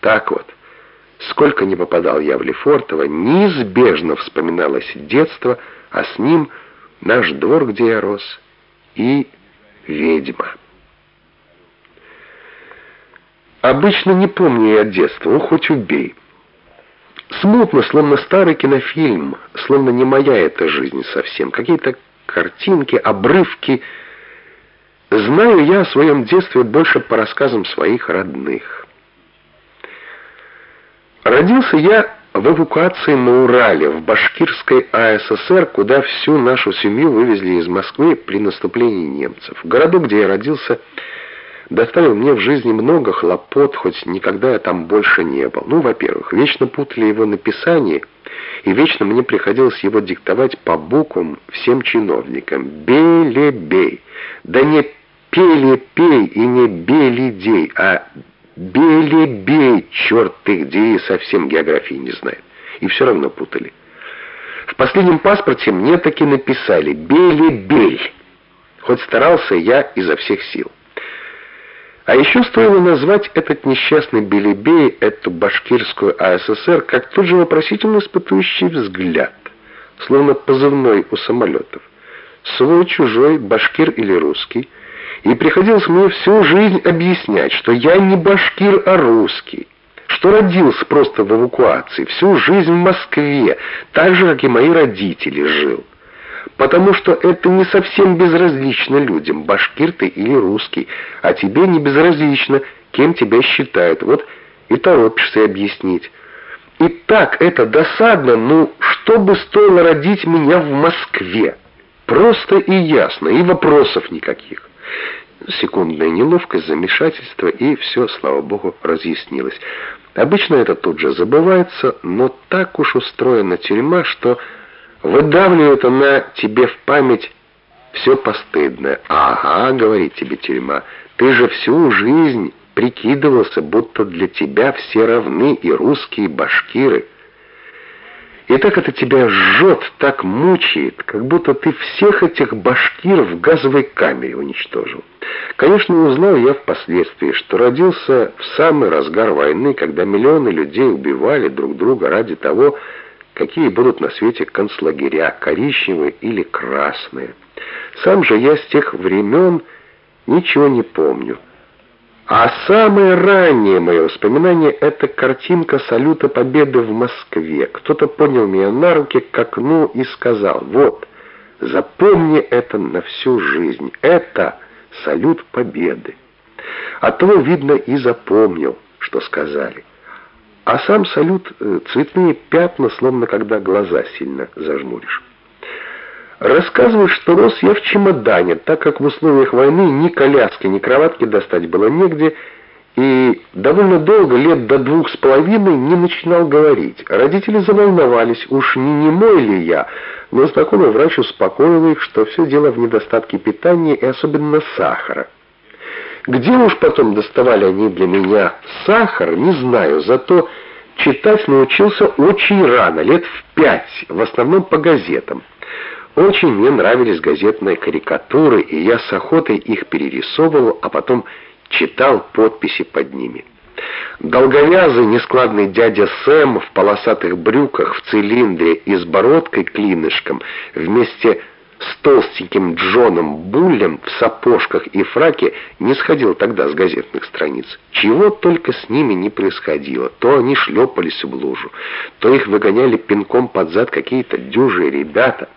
Так вот, сколько не попадал я в Лефортово, неизбежно вспоминалось детство, а с ним наш двор, где я рос, и ведьма. Обычно не помню я детства, хоть убей. Смутно, словно старый кинофильм, словно не моя эта жизнь совсем. Какие-то картинки, обрывки. Знаю я о своем детстве больше по рассказам своих родных. Родился я в эвакуации на Урале, в Башкирской АССР, куда всю нашу семью вывезли из Москвы при наступлении немцев. В городу, где я родился, доставил мне в жизни много хлопот, хоть никогда я там больше не был. Ну, во-первых, вечно путали его написание, и вечно мне приходилось его диктовать по буквам всем чиновникам. Белебей. Да не пелепей и не белидей, а белебей, черт ты где и совсем географии не знает. И все равно путали. В последнем паспорте мне таки написали «Белебель». Хоть старался я изо всех сил. А еще стоило назвать этот несчастный Белебей, эту башкирскую АССР, как тут же вопросительно испытующий взгляд, словно позывной у самолетов. Свой, чужой, башкир или русский. И приходилось мне всю жизнь объяснять, что я не башкир, а русский, что родился просто в эвакуации, всю жизнь в Москве, так же, как и мои родители жил потому что это не совсем безразлично людям, башкир ты или русский, а тебе не безразлично, кем тебя считают. Вот и торопишься объяснить. И так это досадно, ну что бы стоило родить меня в Москве? Просто и ясно, и вопросов никаких. Секундная неловкость, замешательство, и все, слава богу, разъяснилось. Обычно это тут же забывается, но так уж устроена тюрьма, что Выдавливает она тебе в память все постыдное. «Ага», — говорит тебе тюрьма, — «ты же всю жизнь прикидывался, будто для тебя все равны и русские, и башкиры». И так это тебя жжет, так мучает, как будто ты всех этих башкир в газовой камере уничтожил. Конечно, узнал я впоследствии, что родился в самый разгар войны, когда миллионы людей убивали друг друга ради того, какие будут на свете концлагеря, коричневые или красные. Сам же я с тех времен ничего не помню. А самое раннее мое воспоминание — это картинка салюта Победы в Москве. Кто-то понял меня на руки к окну и сказал, вот, запомни это на всю жизнь, это салют Победы. А то, видно, и запомнил, что сказали. А сам салют э, цветные пятна, словно когда глаза сильно зажмуришь. Рассказывают, что рос я в чемодане, так как в условиях войны ни коляски, ни кроватки достать было негде, и довольно долго, лет до двух с половиной, не начинал говорить. Родители заволновались, уж не немой ли я, но знакомый врач успокоил их, что все дело в недостатке питания и особенно сахара. Где уж потом доставали они для меня сахар, не знаю, зато читать научился очень рано, лет в пять, в основном по газетам. Очень мне нравились газетные карикатуры, и я с охотой их перерисовывал, а потом читал подписи под ними. Долговязый, нескладный дядя Сэм в полосатых брюках, в цилиндре и с бородкой клинышком, вместе с толстеньким Джоном Буллем в сапожках и фраке не сходил тогда с газетных страниц. Чего только с ними не происходило. То они шлепались в лужу, то их выгоняли пинком под зад какие-то дюжие ребята,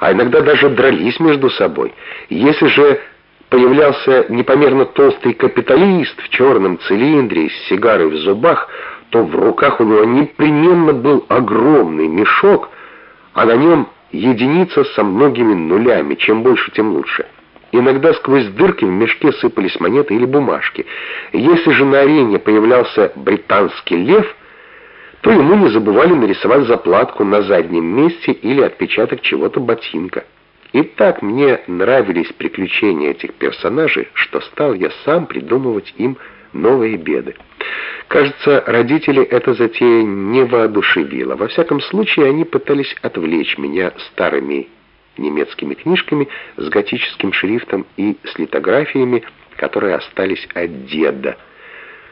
а иногда даже дрались между собой. Если же появлялся непомерно толстый капиталист в черном цилиндре с сигарой в зубах, то в руках у него непременно был огромный мешок, а на нем единица со многими нулями, чем больше, тем лучше. Иногда сквозь дырки в мешке сыпались монеты или бумажки. Если же на арене появлялся британский лев, то ему не забывали нарисовать заплатку на заднем месте или отпечаток чего-то ботинка. И так мне нравились приключения этих персонажей, что стал я сам придумывать им новые беды. Кажется, родители эта затея не воодушевила. Во всяком случае, они пытались отвлечь меня старыми немецкими книжками с готическим шрифтом и с литографиями, которые остались от деда.